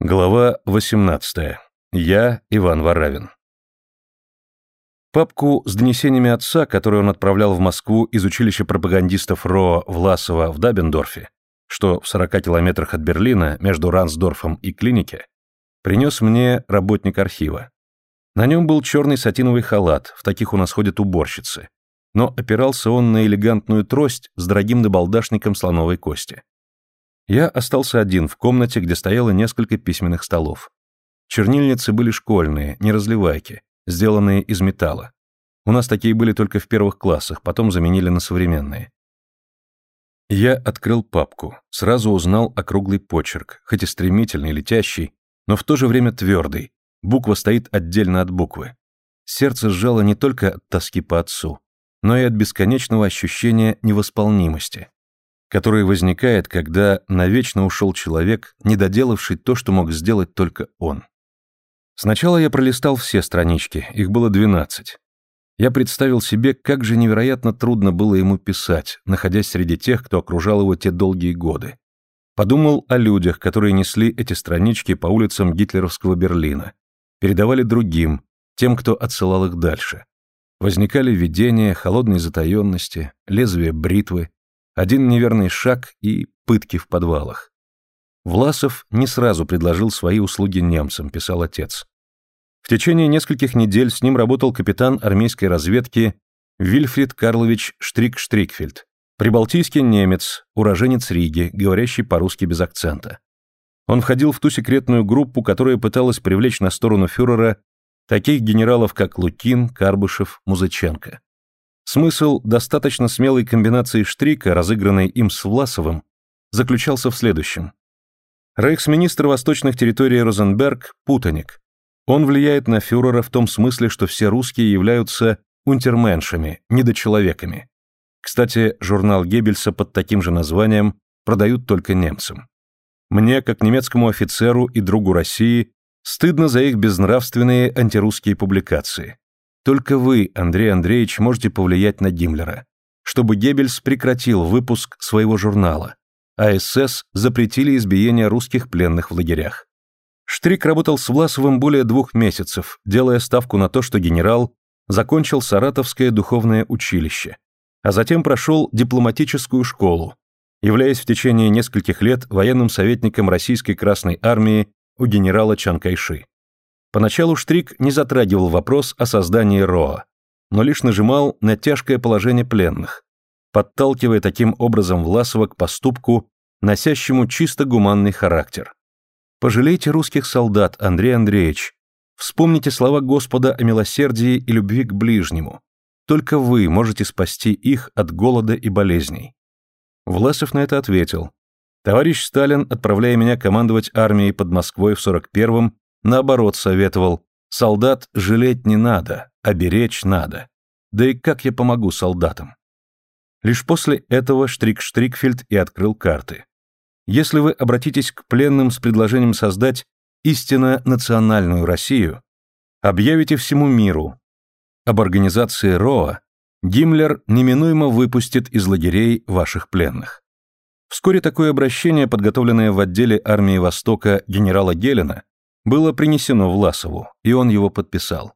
Глава 18. Я Иван Варавин. Папку с донесениями отца, которую он отправлял в Москву из училища пропагандистов РО Власова в Дабендорфе, что в 40 километрах от Берлина, между Рансдорфом и клинике, принес мне работник архива. На нем был черный сатиновый халат, в таких у нас ходят уборщицы, но опирался он на элегантную трость с дорогим набалдашником слоновой кости. Я остался один в комнате, где стояло несколько письменных столов. Чернильницы были школьные, не разливайки, сделанные из металла. У нас такие были только в первых классах, потом заменили на современные. Я открыл папку, сразу узнал округлый почерк, хоть и стремительный, летящий, но в то же время твердый. Буква стоит отдельно от буквы. Сердце сжало не только от тоски по отцу, но и от бесконечного ощущения невосполнимости который возникает, когда навечно ушел человек, не доделавший то, что мог сделать только он. Сначала я пролистал все странички, их было 12. Я представил себе, как же невероятно трудно было ему писать, находясь среди тех, кто окружал его те долгие годы. Подумал о людях, которые несли эти странички по улицам гитлеровского Берлина, передавали другим, тем, кто отсылал их дальше. Возникали видения холодной затаенности, лезвия бритвы, один неверный шаг и пытки в подвалах. Власов не сразу предложил свои услуги немцам, писал отец. В течение нескольких недель с ним работал капитан армейской разведки Вильфрид Карлович Штрик-Штрикфельд, прибалтийский немец, уроженец Риги, говорящий по-русски без акцента. Он входил в ту секретную группу, которая пыталась привлечь на сторону фюрера таких генералов, как Лукин, Карбышев, Музыченко. Смысл достаточно смелой комбинации штрика, разыгранной им с Власовым, заключался в следующем. Рейхсминистр восточных территорий Розенберг – путаник. Он влияет на фюрера в том смысле, что все русские являются унтерменшами, недочеловеками. Кстати, журнал Геббельса под таким же названием продают только немцам. Мне, как немецкому офицеру и другу России, стыдно за их безнравственные антирусские публикации. Только вы, Андрей Андреевич, можете повлиять на Гиммлера, чтобы Геббельс прекратил выпуск своего журнала, а СС запретили избиение русских пленных в лагерях. Штрик работал с Власовым более двух месяцев, делая ставку на то, что генерал закончил Саратовское духовное училище, а затем прошел дипломатическую школу, являясь в течение нескольких лет военным советником Российской Красной Армии у генерала Чанкайши. Поначалу Штрик не затрагивал вопрос о создании РОА, но лишь нажимал на тяжкое положение пленных, подталкивая таким образом Власова к поступку, носящему чисто гуманный характер. «Пожалейте русских солдат, Андрей Андреевич. Вспомните слова Господа о милосердии и любви к ближнему. Только вы можете спасти их от голода и болезней». Власов на это ответил. «Товарищ Сталин, отправляя меня командовать армией под Москвой в 41-м, Наоборот, советовал, солдат жалеть не надо, а беречь надо. Да и как я помогу солдатам? Лишь после этого Штрик Штрикфельд и открыл карты. Если вы обратитесь к пленным с предложением создать истинно национальную Россию, объявите всему миру об организации РОА, Гиммлер неминуемо выпустит из лагерей ваших пленных. Вскоре такое обращение, подготовленное в отделе армии Востока генерала Гелена, было принесено Власову, и он его подписал.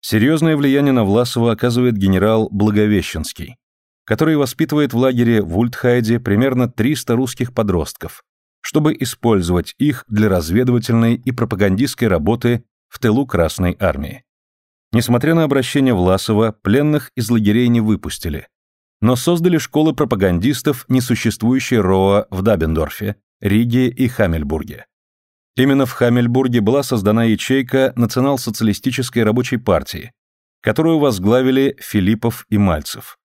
Серьезное влияние на Власова оказывает генерал Благовещенский, который воспитывает в лагере в Ультхайде примерно 300 русских подростков, чтобы использовать их для разведывательной и пропагандистской работы в тылу Красной Армии. Несмотря на обращение Власова, пленных из лагерей не выпустили, но создали школы пропагандистов, несуществующие РОА в Дабендорфе, Риге и Хамельбурге. Именно в Хамельбурге была создана ячейка Национал-социалистической рабочей партии, которую возглавили Филиппов и Мальцев.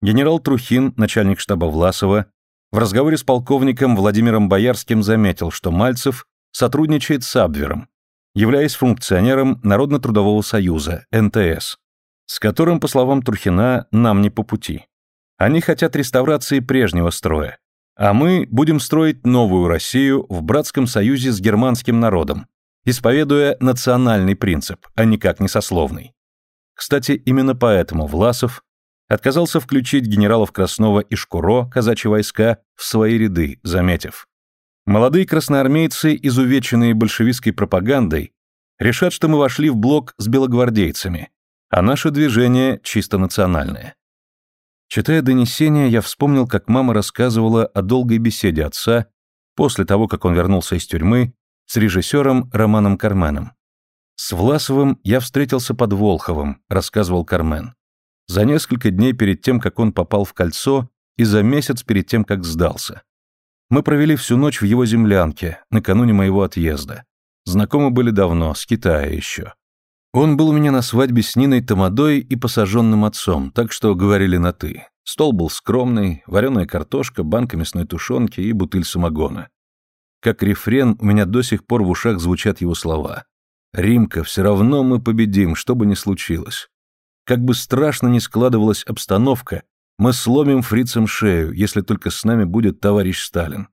Генерал Трухин, начальник штаба Власова, в разговоре с полковником Владимиром Боярским заметил, что Мальцев сотрудничает с Абвером, являясь функционером Народно-трудового союза, НТС, с которым, по словам Трухина, нам не по пути. Они хотят реставрации прежнего строя, а мы будем строить новую Россию в братском союзе с германским народом, исповедуя национальный принцип, а никак не сословный. Кстати, именно поэтому Власов отказался включить генералов Краснова и Шкуро, казачьи войска, в свои ряды, заметив. Молодые красноармейцы, изувеченные большевистской пропагандой, решат, что мы вошли в блок с белогвардейцами, а наше движение чисто национальное. Читая донесение, я вспомнил, как мама рассказывала о долгой беседе отца после того, как он вернулся из тюрьмы с режиссером Романом Карменом. «С Власовым я встретился под Волховым», — рассказывал Кармен. «За несколько дней перед тем, как он попал в кольцо, и за месяц перед тем, как сдался. Мы провели всю ночь в его землянке, накануне моего отъезда. Знакомы были давно, с Китая еще. Он был у меня на свадьбе с Ниной Тамадой и посаженным отцом, так что говорили на «ты». Стол был скромный, вареная картошка, банка мясной тушенки и бутыль самогона. Как рефрен у меня до сих пор в ушах звучат его слова. «Римка, все равно мы победим, что бы ни случилось. Как бы страшно ни складывалась обстановка, мы сломим фрицам шею, если только с нами будет товарищ Сталин.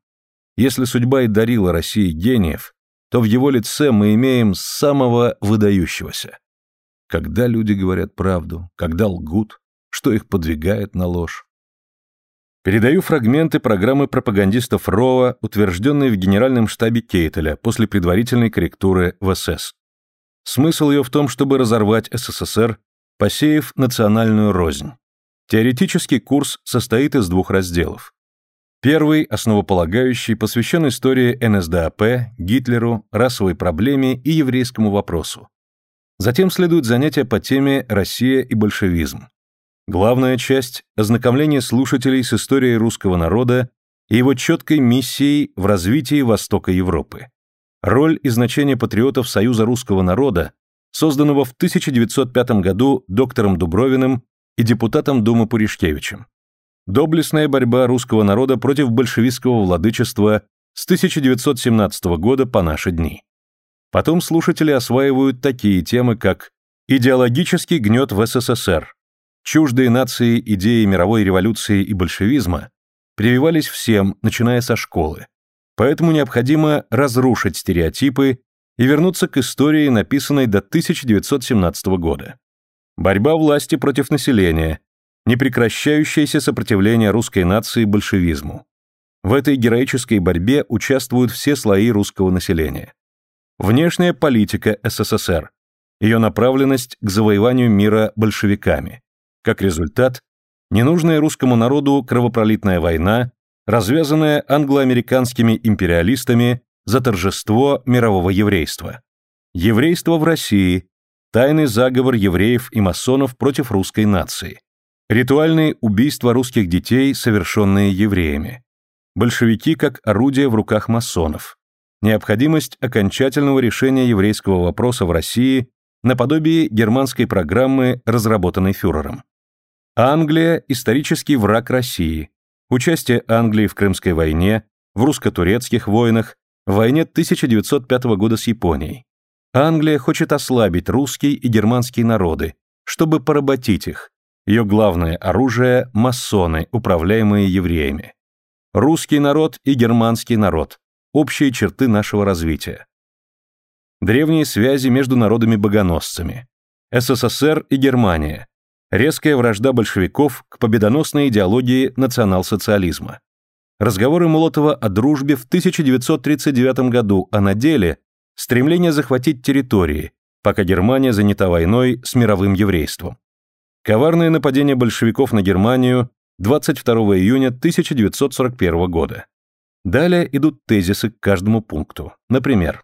Если судьба и дарила России гениев, то в его лице мы имеем самого выдающегося. Когда люди говорят правду, когда лгут, что их подвигает на ложь. Передаю фрагменты программы пропагандистов РОА, утвержденной в Генеральном штабе Кейтеля после предварительной корректуры в СС. Смысл ее в том, чтобы разорвать СССР, посеяв национальную рознь. Теоретический курс состоит из двух разделов. Первый, основополагающий, посвящен истории НСДАП, Гитлеру, расовой проблеме и еврейскому вопросу. Затем следует занятия по теме «Россия и большевизм». Главная часть – ознакомление слушателей с историей русского народа и его четкой миссией в развитии Востока Европы. Роль и значение патриотов Союза русского народа, созданного в 1905 году доктором Дубровиным и депутатом Думы Пуришкевичем доблестная борьба русского народа против большевистского владычества с 1917 года по наши дни. Потом слушатели осваивают такие темы, как идеологический гнет в СССР, чуждые нации идеи мировой революции и большевизма прививались всем, начиная со школы. Поэтому необходимо разрушить стереотипы и вернуться к истории, написанной до 1917 года. Борьба власти против населения, непрекращающееся сопротивление русской нации большевизму. В этой героической борьбе участвуют все слои русского населения. Внешняя политика СССР, ее направленность к завоеванию мира большевиками. Как результат, ненужная русскому народу кровопролитная война, развязанная англо-американскими империалистами за торжество мирового еврейства. Еврейство в России, тайный заговор евреев и масонов против русской нации. Ритуальные убийства русских детей, совершенные евреями. Большевики как орудие в руках масонов. Необходимость окончательного решения еврейского вопроса в России наподобие германской программы, разработанной фюрером. Англия – исторический враг России. Участие Англии в Крымской войне, в русско-турецких войнах, в войне 1905 года с Японией. Англия хочет ослабить русский и германские народы, чтобы поработить их, ее главное оружие – масоны, управляемые евреями. Русский народ и германский народ – общие черты нашего развития. Древние связи между народами-богоносцами. СССР и Германия. Резкая вражда большевиков к победоносной идеологии национал-социализма. Разговоры Молотова о дружбе в 1939 году, а на деле – стремление захватить территории, пока Германия занята войной с мировым еврейством. Коварное нападение большевиков на Германию 22 июня 1941 года. Далее идут тезисы к каждому пункту. Например,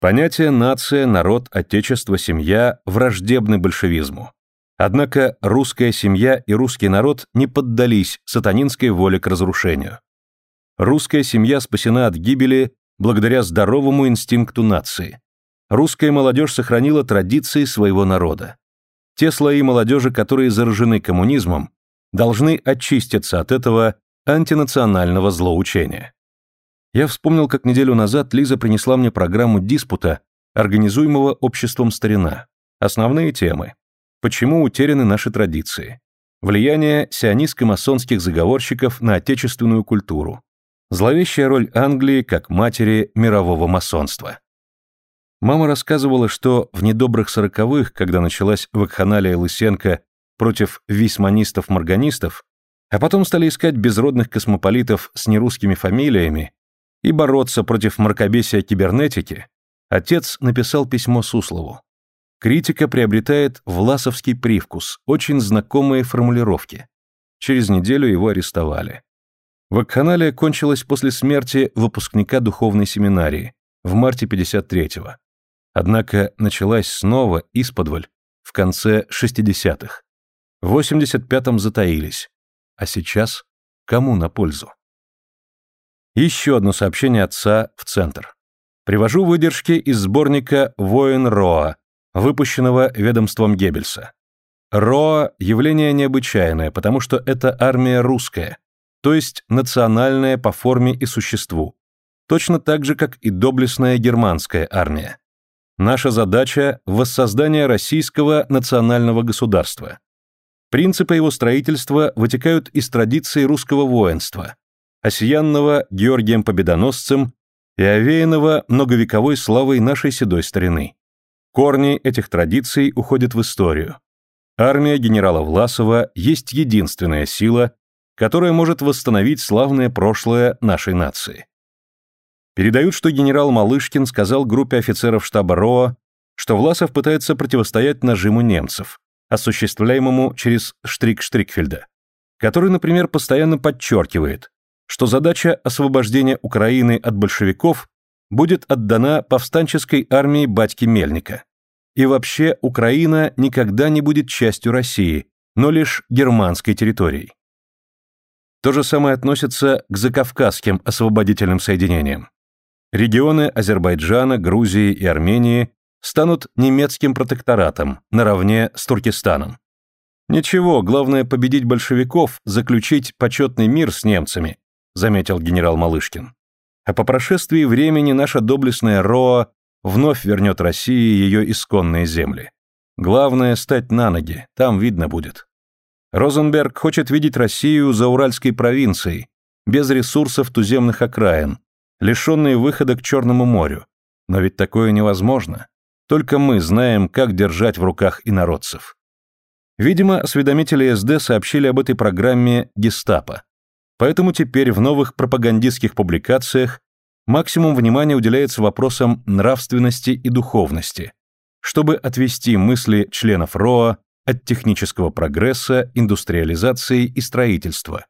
понятие «нация», «народ», «отечество», «семья» враждебны большевизму. Однако русская семья и русский народ не поддались сатанинской воле к разрушению. Русская семья спасена от гибели благодаря здоровому инстинкту нации. Русская молодежь сохранила традиции своего народа. Те слои молодежи, которые заражены коммунизмом, должны очиститься от этого антинационального злоучения. Я вспомнил, как неделю назад Лиза принесла мне программу диспута, организуемого обществом «Старина». Основные темы. Почему утеряны наши традиции? Влияние сионистско-масонских заговорщиков на отечественную культуру. Зловещая роль Англии как матери мирового масонства. Мама рассказывала, что в недобрых сороковых, когда началась вакханалия Лысенко против висманистов-морганистов, а потом стали искать безродных космополитов с нерусскими фамилиями, и бороться против мракобесия кибернетики, отец написал письмо Суслову. Критика приобретает власовский привкус, очень знакомые формулировки. Через неделю его арестовали. Вакханалия кончилась после смерти выпускника духовной семинарии в марте 53-го. Однако началась снова исподволь в конце 60-х. В 85-м затаились. А сейчас кому на пользу? Еще одно сообщение отца в центр. Привожу выдержки из сборника «Воин Роа», выпущенного ведомством Геббельса. Роа – явление необычайное, потому что это армия русская, то есть национальная по форме и существу, точно так же, как и доблестная германская армия. Наша задача – воссоздание российского национального государства. Принципы его строительства вытекают из традиции русского воинства, осиянного Георгием Победоносцем и овеянного многовековой славой нашей седой старины. Корни этих традиций уходят в историю. Армия генерала Власова есть единственная сила, которая может восстановить славное прошлое нашей нации. Передают, что генерал Малышкин сказал группе офицеров штаба РОА, что Власов пытается противостоять нажиму немцев, осуществляемому через Штрик Штрикфельда, который, например, постоянно подчеркивает, что задача освобождения Украины от большевиков будет отдана повстанческой армии батьки Мельника. И вообще Украина никогда не будет частью России, но лишь германской территорией. То же самое относится к закавказским освободительным соединениям. Регионы Азербайджана, Грузии и Армении станут немецким протекторатом наравне с Туркестаном. Ничего, главное победить большевиков, заключить почетный мир с немцами, заметил генерал Малышкин. А по прошествии времени наша доблестная Роа вновь вернет России ее исконные земли. Главное — стать на ноги, там видно будет. Розенберг хочет видеть Россию за Уральской провинцией, без ресурсов туземных окраин, лишенные выхода к Черному морю. Но ведь такое невозможно. Только мы знаем, как держать в руках инородцев. Видимо, осведомители СД сообщили об этой программе гестапо. Поэтому теперь в новых пропагандистских публикациях максимум внимания уделяется вопросам нравственности и духовности, чтобы отвести мысли членов РОА от технического прогресса, индустриализации и строительства,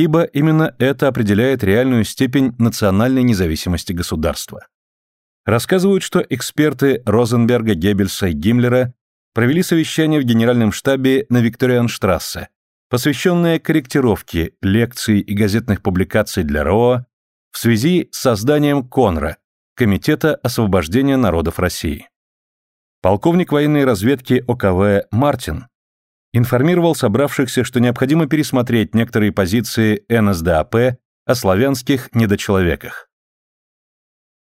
ибо именно это определяет реальную степень национальной независимости государства. Рассказывают, что эксперты Розенберга, Геббельса и Гиммлера провели совещание в Генеральном штабе на Викторианштрассе, посвященное корректировке лекций и газетных публикаций для РОА в связи с созданием КОНРА, Комитета освобождения народов России. Полковник военной разведки ОКВ Мартин информировал собравшихся, что необходимо пересмотреть некоторые позиции НСДАП о славянских недочеловеках.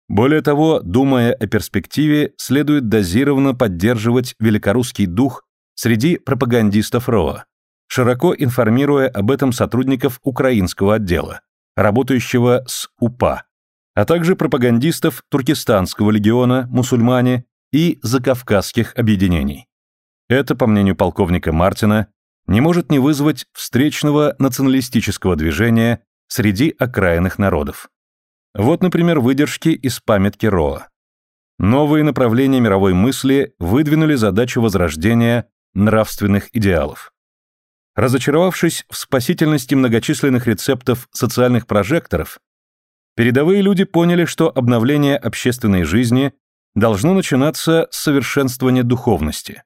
Более того, думая о перспективе, следует дозированно поддерживать великорусский дух среди пропагандистов РОА, широко информируя об этом сотрудников украинского отдела, работающего с УПА, а также пропагандистов Туркестанского легиона, мусульмане и закавказских объединений. Это, по мнению полковника Мартина, не может не вызвать встречного националистического движения среди окраинных народов. Вот, например, выдержки из памятки Роа. Новые направления мировой мысли выдвинули задачу возрождения нравственных идеалов. Разочаровавшись в спасительности многочисленных рецептов социальных прожекторов, передовые люди поняли, что обновление общественной жизни должно начинаться с совершенствования духовности.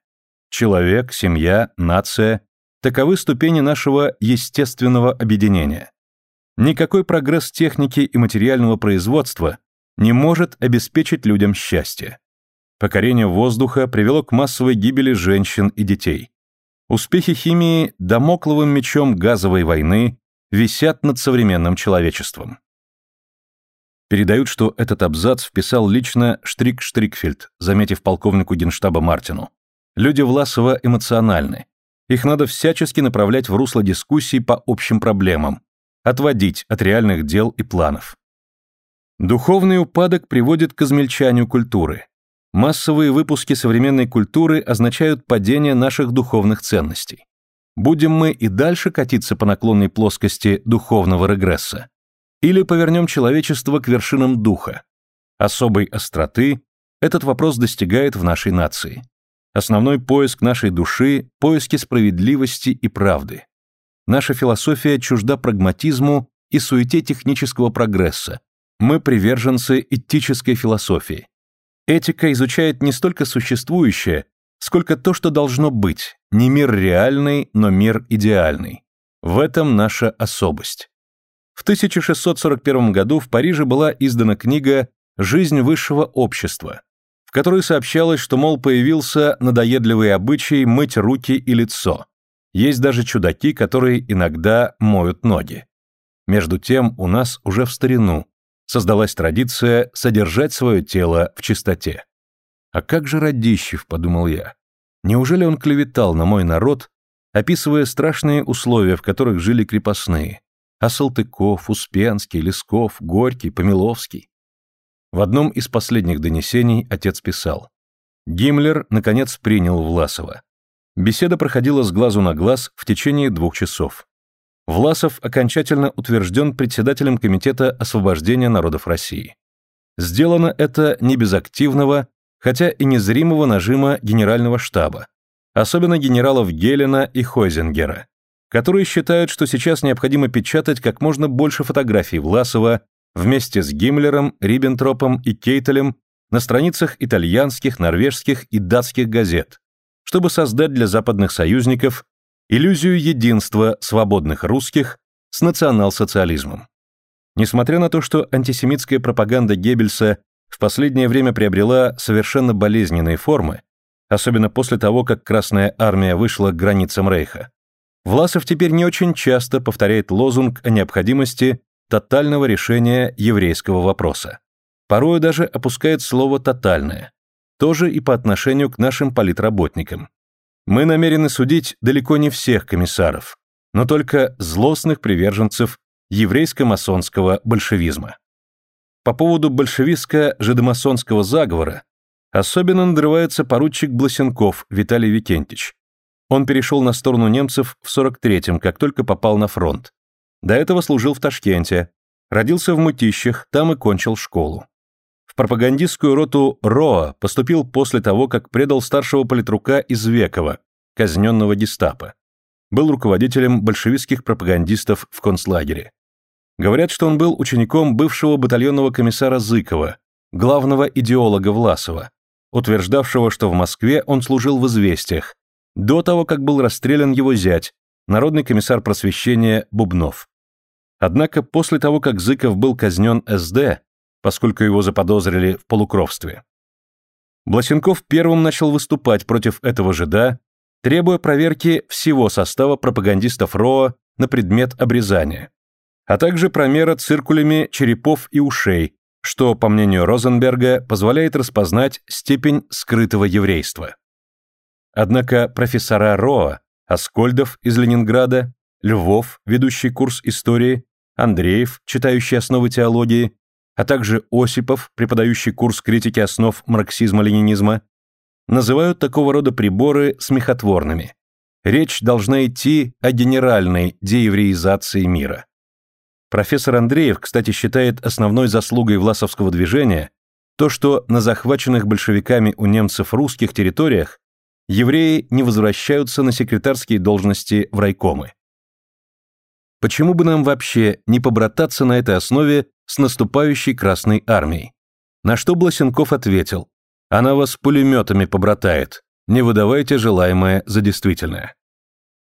Человек, семья, нация – таковы ступени нашего естественного объединения. Никакой прогресс техники и материального производства не может обеспечить людям счастье. Покорение воздуха привело к массовой гибели женщин и детей. Успехи химии домокловым мечом газовой войны висят над современным человечеством. Передают, что этот абзац вписал лично Штрик Штрикфельд, заметив полковнику генштаба Мартину. Люди Власова эмоциональны. Их надо всячески направлять в русло дискуссий по общим проблемам, отводить от реальных дел и планов. Духовный упадок приводит к измельчанию культуры. Массовые выпуски современной культуры означают падение наших духовных ценностей. Будем мы и дальше катиться по наклонной плоскости духовного регресса? Или повернем человечество к вершинам духа? Особой остроты этот вопрос достигает в нашей нации. Основной поиск нашей души – поиски справедливости и правды. Наша философия чужда прагматизму и суете технического прогресса. Мы приверженцы этической философии. Этика изучает не столько существующее, сколько то, что должно быть, не мир реальный, но мир идеальный. В этом наша особость. В 1641 году в Париже была издана книга «Жизнь высшего общества», которой сообщалось, что, мол, появился надоедливый обычай мыть руки и лицо. Есть даже чудаки, которые иногда моют ноги. Между тем, у нас уже в старину создалась традиция содержать свое тело в чистоте. «А как же Радищев?» – подумал я. «Неужели он клеветал на мой народ, описывая страшные условия, в которых жили крепостные? А Салтыков, Успенский, Лесков, Горький, Помиловский?» В одном из последних донесений отец писал. Гиммлер, наконец, принял Власова. Беседа проходила с глазу на глаз в течение двух часов. Власов окончательно утвержден председателем Комитета освобождения народов России. Сделано это не без активного, хотя и незримого нажима генерального штаба, особенно генералов Гелена и Хойзенгера, которые считают, что сейчас необходимо печатать как можно больше фотографий Власова вместе с Гиммлером, Риббентропом и Кейтелем на страницах итальянских, норвежских и датских газет, чтобы создать для западных союзников иллюзию единства свободных русских с национал-социализмом. Несмотря на то, что антисемитская пропаганда Геббельса в последнее время приобрела совершенно болезненные формы, особенно после того, как Красная Армия вышла к границам Рейха, Власов теперь не очень часто повторяет лозунг о необходимости тотального решения еврейского вопроса. Порою даже опускает слово «тотальное». Тоже и по отношению к нашим политработникам. Мы намерены судить далеко не всех комиссаров, но только злостных приверженцев еврейско-масонского большевизма. По поводу большевистско-жидомасонского заговора особенно надрывается поручик Бласенков Виталий Викентич. Он перешел на сторону немцев в 43-м, как только попал на фронт. До этого служил в Ташкенте, родился в Мытищах, там и кончил школу. В пропагандистскую роту РОА поступил после того, как предал старшего политрука из Векова, казненного гестапо. Был руководителем большевистских пропагандистов в концлагере. Говорят, что он был учеником бывшего батальонного комиссара Зыкова, главного идеолога Власова, утверждавшего, что в Москве он служил в известиях, до того, как был расстрелян его зять, народный комиссар просвещения Бубнов. Однако после того, как Зыков был казнен СД, поскольку его заподозрили в полукровстве, Бласенков первым начал выступать против этого жида, требуя проверки всего состава пропагандистов РОА на предмет обрезания а также промера циркулями черепов и ушей, что, по мнению Розенберга, позволяет распознать степень скрытого еврейства. Однако профессора Роа, Аскольдов из Ленинграда, Львов, ведущий курс истории, Андреев, читающий основы теологии, а также Осипов, преподающий курс критики основ марксизма-ленинизма, называют такого рода приборы смехотворными. Речь должна идти о генеральной деевреизации мира. Профессор Андреев, кстати, считает основной заслугой власовского движения то, что на захваченных большевиками у немцев русских территориях евреи не возвращаются на секретарские должности в райкомы. Почему бы нам вообще не побрататься на этой основе с наступающей Красной Армией? На что Бласенков ответил, она вас пулеметами побратает, не выдавайте желаемое за действительное.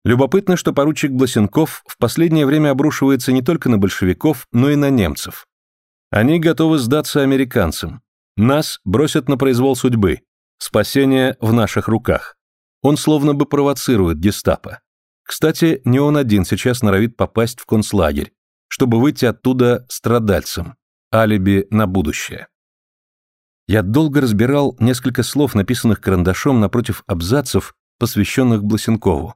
Любопытно, что поручик Бласенков в последнее время обрушивается не только на большевиков, но и на немцев. Они готовы сдаться американцам. Нас бросят на произвол судьбы. Спасение в наших руках. Он словно бы провоцирует гестапо. Кстати, не он один сейчас норовит попасть в концлагерь, чтобы выйти оттуда страдальцем. Алиби на будущее. Я долго разбирал несколько слов, написанных карандашом напротив абзацев, посвященных Бласенкову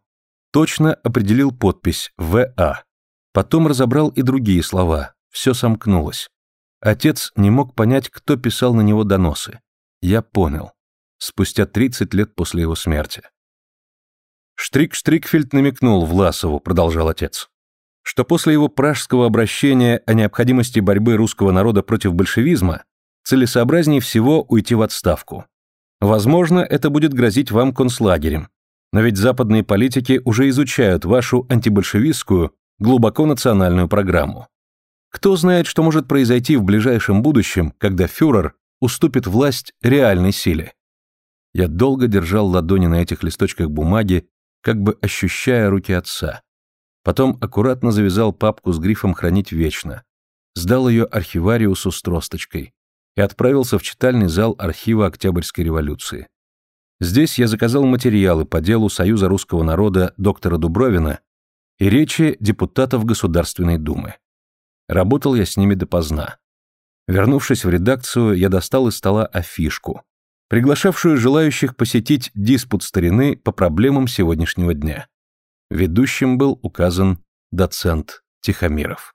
точно определил подпись «В.А». Потом разобрал и другие слова, все сомкнулось. Отец не мог понять, кто писал на него доносы. Я понял. Спустя 30 лет после его смерти. Штрик Штрикфельд намекнул Власову, продолжал отец. что после его пражского обращения о необходимости борьбы русского народа против большевизма целесообразнее всего уйти в отставку. Возможно, это будет грозить вам концлагерем, но ведь западные политики уже изучают вашу антибольшевистскую, глубоко национальную программу. Кто знает, что может произойти в ближайшем будущем, когда фюрер уступит власть реальной силе. Я долго держал ладони на этих листочках бумаги, как бы ощущая руки отца. Потом аккуратно завязал папку с грифом «Хранить вечно», сдал ее архивариусу с тросточкой и отправился в читальный зал архива Октябрьской революции. Здесь я заказал материалы по делу Союза русского народа доктора Дубровина и речи депутатов Государственной Думы. Работал я с ними допоздна. Вернувшись в редакцию, я достал из стола афишку, приглашавшую желающих посетить диспут старины по проблемам сегодняшнего дня. Ведущим был указан доцент Тихомиров.